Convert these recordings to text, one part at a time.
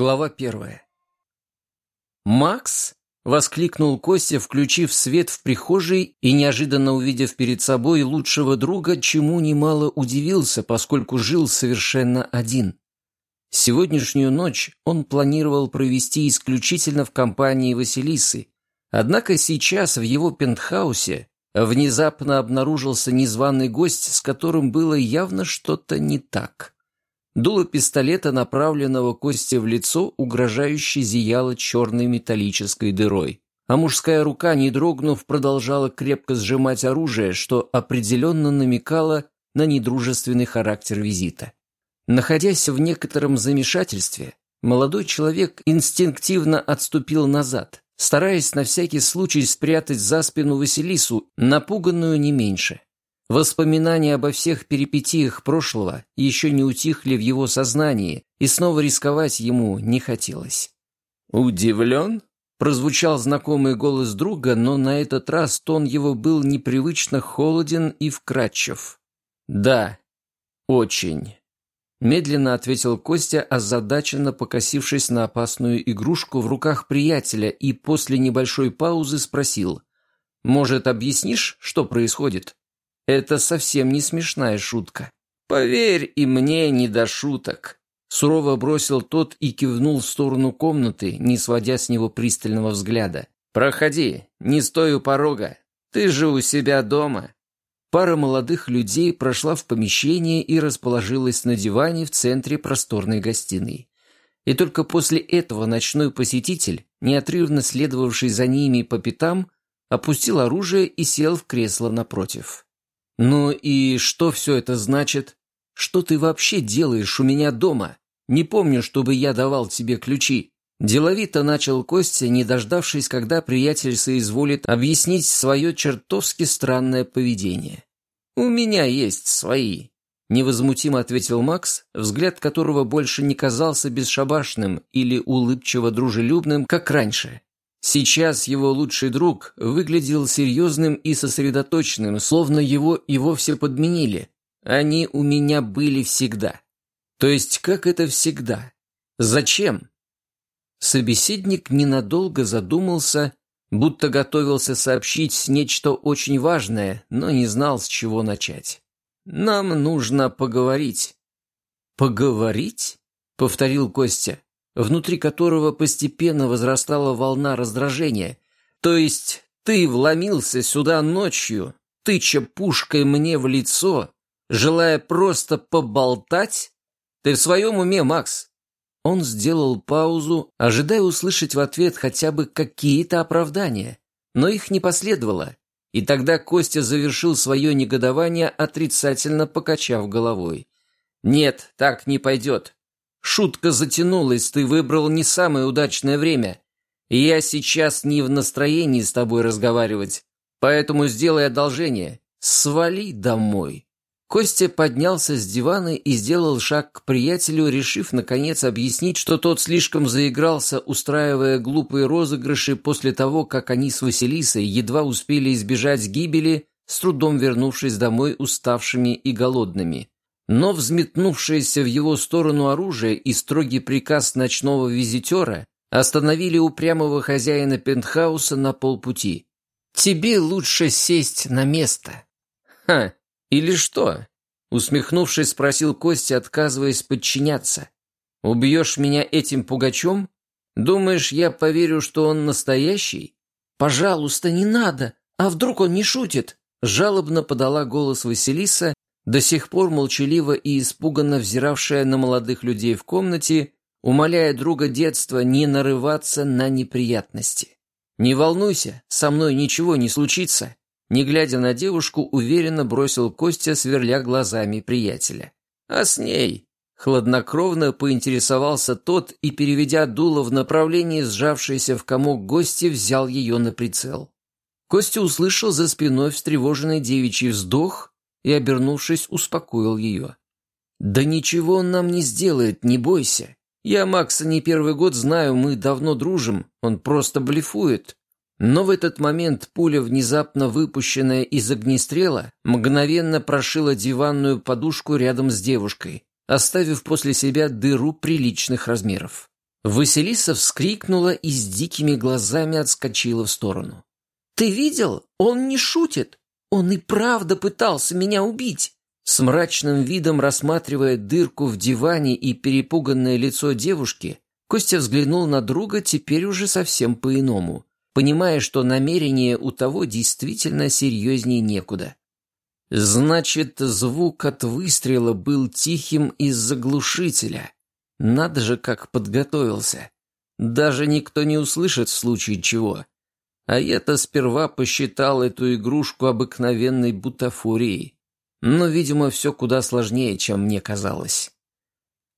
Глава первая. «Макс?» — воскликнул Костя, включив свет в прихожей и, неожиданно увидев перед собой лучшего друга, чему немало удивился, поскольку жил совершенно один. Сегодняшнюю ночь он планировал провести исключительно в компании Василисы, однако сейчас в его пентхаусе внезапно обнаружился незваный гость, с которым было явно что-то не так. Дуло пистолета, направленного Косте в лицо, угрожающе зияло черной металлической дырой. А мужская рука, не дрогнув, продолжала крепко сжимать оружие, что определенно намекало на недружественный характер визита. Находясь в некотором замешательстве, молодой человек инстинктивно отступил назад, стараясь на всякий случай спрятать за спину Василису, напуганную не меньше. Воспоминания обо всех перипетиях прошлого еще не утихли в его сознании, и снова рисковать ему не хотелось. «Удивлен?» – прозвучал знакомый голос друга, но на этот раз тон его был непривычно холоден и вкрадчив. «Да, очень», – медленно ответил Костя, озадаченно покосившись на опасную игрушку в руках приятеля и после небольшой паузы спросил. «Может, объяснишь, что происходит?» Это совсем не смешная шутка. Поверь, и мне не до шуток. Сурово бросил тот и кивнул в сторону комнаты, не сводя с него пристального взгляда. «Проходи, не стой у порога. Ты же у себя дома». Пара молодых людей прошла в помещение и расположилась на диване в центре просторной гостиной. И только после этого ночной посетитель, неотрывно следовавший за ними по пятам, опустил оружие и сел в кресло напротив. «Ну и что все это значит? Что ты вообще делаешь у меня дома? Не помню, чтобы я давал тебе ключи». Деловито начал Костя, не дождавшись, когда приятель соизволит объяснить свое чертовски странное поведение. «У меня есть свои», — невозмутимо ответил Макс, взгляд которого больше не казался бесшабашным или улыбчиво-дружелюбным, как раньше. Сейчас его лучший друг выглядел серьезным и сосредоточенным, словно его и вовсе подменили. Они у меня были всегда. То есть как это всегда? Зачем? Собеседник ненадолго задумался, будто готовился сообщить нечто очень важное, но не знал, с чего начать. «Нам нужно поговорить». «Поговорить?» — повторил Костя внутри которого постепенно возрастала волна раздражения. То есть ты вломился сюда ночью, тыча пушкой мне в лицо, желая просто поболтать? Ты в своем уме, Макс?» Он сделал паузу, ожидая услышать в ответ хотя бы какие-то оправдания, но их не последовало, и тогда Костя завершил свое негодование, отрицательно покачав головой. «Нет, так не пойдет. Шутка затянулась, ты выбрал не самое удачное время. я сейчас не в настроении с тобой разговаривать, поэтому сделай одолжение. Свали домой». Костя поднялся с дивана и сделал шаг к приятелю, решив, наконец, объяснить, что тот слишком заигрался, устраивая глупые розыгрыши после того, как они с Василисой едва успели избежать гибели, с трудом вернувшись домой уставшими и голодными. Но взметнувшееся в его сторону оружие и строгий приказ ночного визитера остановили упрямого хозяина пентхауса на полпути. «Тебе лучше сесть на место». «Ха, или что?» Усмехнувшись, спросил Костя, отказываясь подчиняться. «Убьешь меня этим пугачом? Думаешь, я поверю, что он настоящий?» «Пожалуйста, не надо! А вдруг он не шутит?» Жалобно подала голос Василиса, до сих пор молчаливо и испуганно взиравшая на молодых людей в комнате, умоляя друга детства не нарываться на неприятности. «Не волнуйся, со мной ничего не случится», не глядя на девушку, уверенно бросил Костя, сверля глазами приятеля. «А с ней?» Хладнокровно поинтересовался тот и, переведя дуло в направлении сжавшейся в комок гости, взял ее на прицел. Костя услышал за спиной встревоженный девичий вздох и, обернувшись, успокоил ее. «Да ничего он нам не сделает, не бойся. Я Макса не первый год знаю, мы давно дружим, он просто блефует». Но в этот момент пуля, внезапно выпущенная из огнестрела, мгновенно прошила диванную подушку рядом с девушкой, оставив после себя дыру приличных размеров. Василиса вскрикнула и с дикими глазами отскочила в сторону. «Ты видел? Он не шутит! Он и правда пытался меня убить!» С мрачным видом рассматривая дырку в диване и перепуганное лицо девушки, Костя взглянул на друга теперь уже совсем по-иному, понимая, что намерение у того действительно серьезнее некуда. Значит, звук от выстрела был тихим из заглушителя. Надо же, как подготовился. Даже никто не услышит в случае чего. А я-то сперва посчитал эту игрушку обыкновенной бутафорией. Но, видимо, все куда сложнее, чем мне казалось.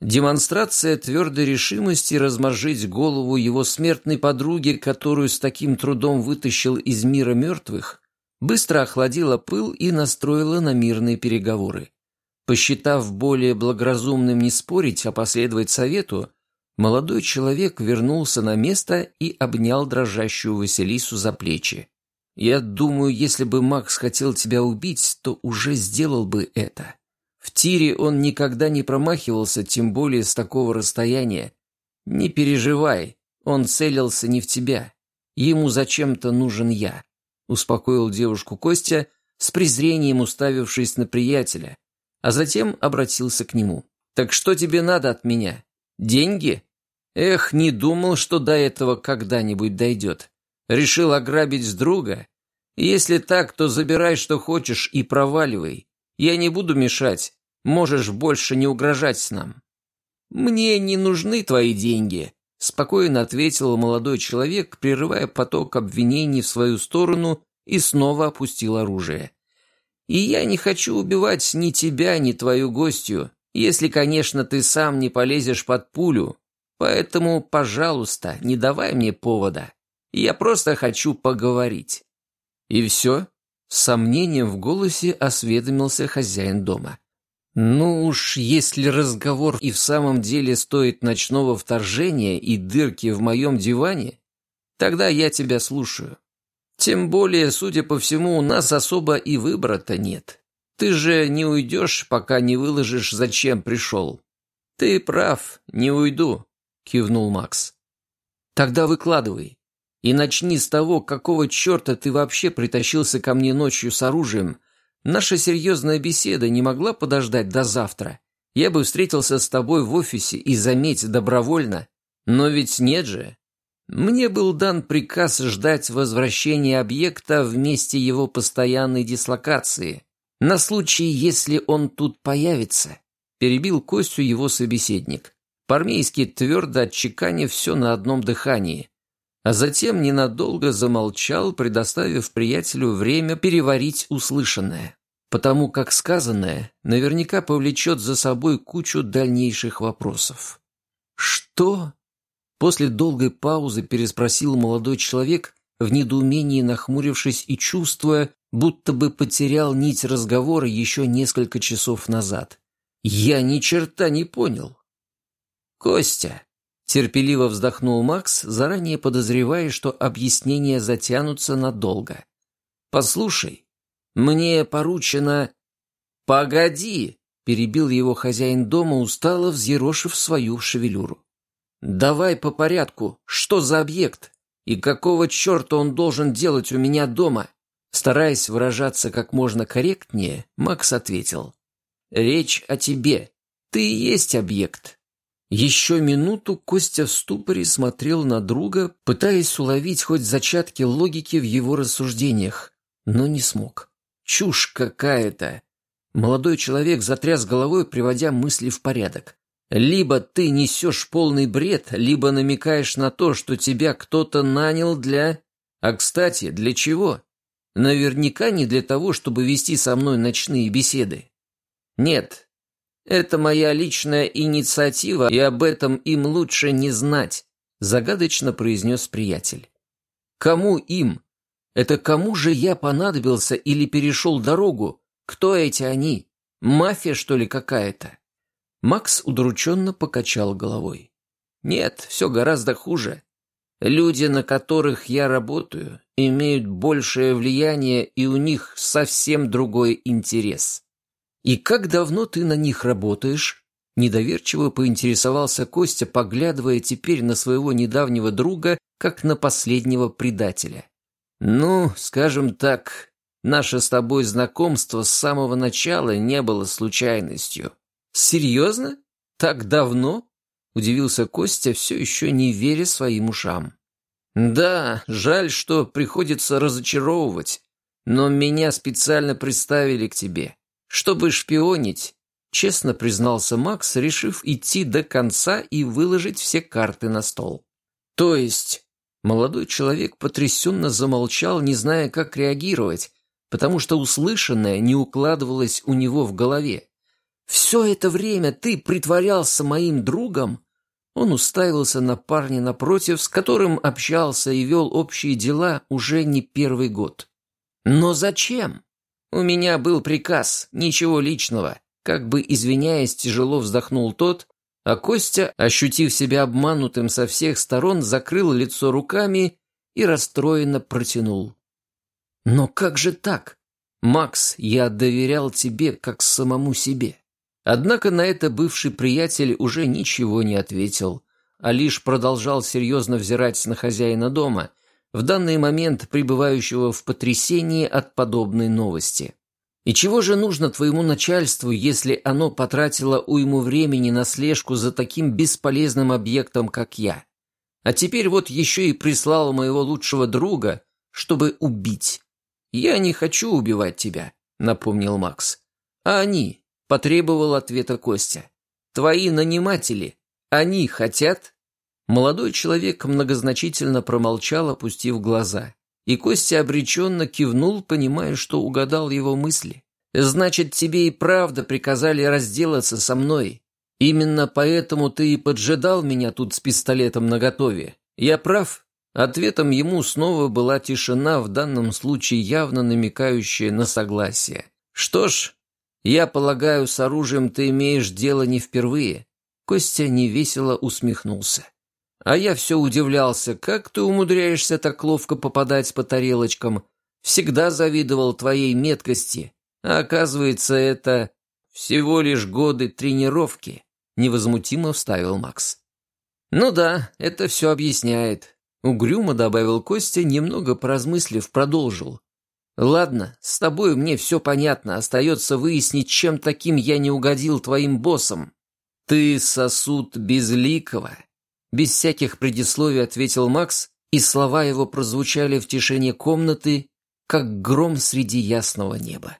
Демонстрация твердой решимости разморжить голову его смертной подруги, которую с таким трудом вытащил из мира мертвых, быстро охладила пыл и настроила на мирные переговоры. Посчитав более благоразумным не спорить, а последовать совету, молодой человек вернулся на место и обнял дрожащую Василису за плечи. «Я думаю, если бы Макс хотел тебя убить, то уже сделал бы это. В тире он никогда не промахивался, тем более с такого расстояния. Не переживай, он целился не в тебя. Ему зачем-то нужен я», — успокоил девушку Костя, с презрением уставившись на приятеля, а затем обратился к нему. «Так что тебе надо от меня? Деньги? Эх, не думал, что до этого когда-нибудь дойдет. Решил ограбить друга? Если так, то забирай, что хочешь, и проваливай. Я не буду мешать. Можешь больше не угрожать нам». «Мне не нужны твои деньги», — спокойно ответил молодой человек, прерывая поток обвинений в свою сторону и снова опустил оружие. «И я не хочу убивать ни тебя, ни твою гостью, если, конечно, ты сам не полезешь под пулю. Поэтому, пожалуйста, не давай мне повода. Я просто хочу поговорить». «И все?» — с сомнением в голосе осведомился хозяин дома. «Ну уж, если разговор и в самом деле стоит ночного вторжения и дырки в моем диване, тогда я тебя слушаю. Тем более, судя по всему, у нас особо и выбора-то нет. Ты же не уйдешь, пока не выложишь, зачем пришел». «Ты прав, не уйду», — кивнул Макс. «Тогда выкладывай. И начни с того, какого черта ты вообще притащился ко мне ночью с оружием, Наша серьезная беседа не могла подождать до завтра. Я бы встретился с тобой в офисе и, заметь, добровольно. Но ведь нет же. Мне был дан приказ ждать возвращения объекта в месте его постоянной дислокации. На случай, если он тут появится, перебил Костю его собеседник. По-армейски твердо отчеканив все на одном дыхании а затем ненадолго замолчал, предоставив приятелю время переварить услышанное, потому как сказанное наверняка повлечет за собой кучу дальнейших вопросов. «Что?» После долгой паузы переспросил молодой человек, в недоумении нахмурившись и чувствуя, будто бы потерял нить разговора еще несколько часов назад. «Я ни черта не понял». «Костя», Терпеливо вздохнул Макс, заранее подозревая, что объяснения затянутся надолго. «Послушай, мне поручено...» «Погоди!» — перебил его хозяин дома, устало взъерошив свою шевелюру. «Давай по порядку. Что за объект? И какого черта он должен делать у меня дома?» Стараясь выражаться как можно корректнее, Макс ответил. «Речь о тебе. Ты и есть объект. Еще минуту Костя в ступоре смотрел на друга, пытаясь уловить хоть зачатки логики в его рассуждениях, но не смог. Чушь какая-то. Молодой человек затряс головой, приводя мысли в порядок. Либо ты несешь полный бред, либо намекаешь на то, что тебя кто-то нанял для... А, кстати, для чего? Наверняка не для того, чтобы вести со мной ночные беседы. Нет, это моя личная инициатива, и об этом им лучше не знать», — загадочно произнес приятель. «Кому им? Это кому же я понадобился или перешел дорогу? Кто эти они? Мафия, что ли, какая-то?» Макс удрученно покачал головой. «Нет, все гораздо хуже. Люди, на которых я работаю, имеют большее влияние, и у них совсем другой интерес». «И как давно ты на них работаешь?» Недоверчиво поинтересовался Костя, поглядывая теперь на своего недавнего друга, как на последнего предателя. «Ну, скажем так, наше с тобой знакомство с самого начала не было случайностью». «Серьезно? Так давно?» — удивился Костя, все еще не веря своим ушам. «Да, жаль, что приходится разочаровывать, но меня специально представили к тебе, чтобы шпионить Честно признался Макс, решив идти до конца и выложить все карты на стол. То есть... Молодой человек потрясенно замолчал, не зная, как реагировать, потому что услышанное не укладывалось у него в голове. «Все это время ты притворялся моим другом?» Он уставился на парня напротив, с которым общался и вел общие дела уже не первый год. «Но зачем?» «У меня был приказ, ничего личного. Как бы извиняясь, тяжело вздохнул тот, а Костя, ощутив себя обманутым со всех сторон, закрыл лицо руками и расстроенно протянул. «Но как же так? Макс, я доверял тебе, как самому себе». Однако на это бывший приятель уже ничего не ответил, а лишь продолжал серьезно взирать на хозяина дома, в данный момент пребывающего в потрясении от подобной новости. И чего же нужно твоему начальству, если оно потратило уйму времени на слежку за таким бесполезным объектом, как я? А теперь вот еще и прислал моего лучшего друга, чтобы убить. Я не хочу убивать тебя, напомнил Макс. А они, потребовал ответа Костя. Твои наниматели, они хотят? Молодой человек многозначительно промолчал, опустив глаза. И Костя обреченно кивнул, понимая, что угадал его мысли. «Значит, тебе и правда приказали разделаться со мной. Именно поэтому ты и поджидал меня тут с пистолетом наготове. Я прав?» Ответом ему снова была тишина, в данном случае явно намекающая на согласие. «Что ж, я полагаю, с оружием ты имеешь дело не впервые». Костя невесело усмехнулся. А я все удивлялся, как ты умудряешься так ловко попадать по тарелочкам. Всегда завидовал твоей меткости. А оказывается, это всего лишь годы тренировки, невозмутимо вставил Макс. Ну да, это все объясняет. Угрюмо добавил Костя, немного поразмыслив, продолжил. «Ладно, с тобой мне все понятно. Остается выяснить, чем таким я не угодил твоим боссам. Ты сосуд безликого, без всяких предисловий ответил Макс, и слова его прозвучали в тишине комнаты, как гром среди ясного неба.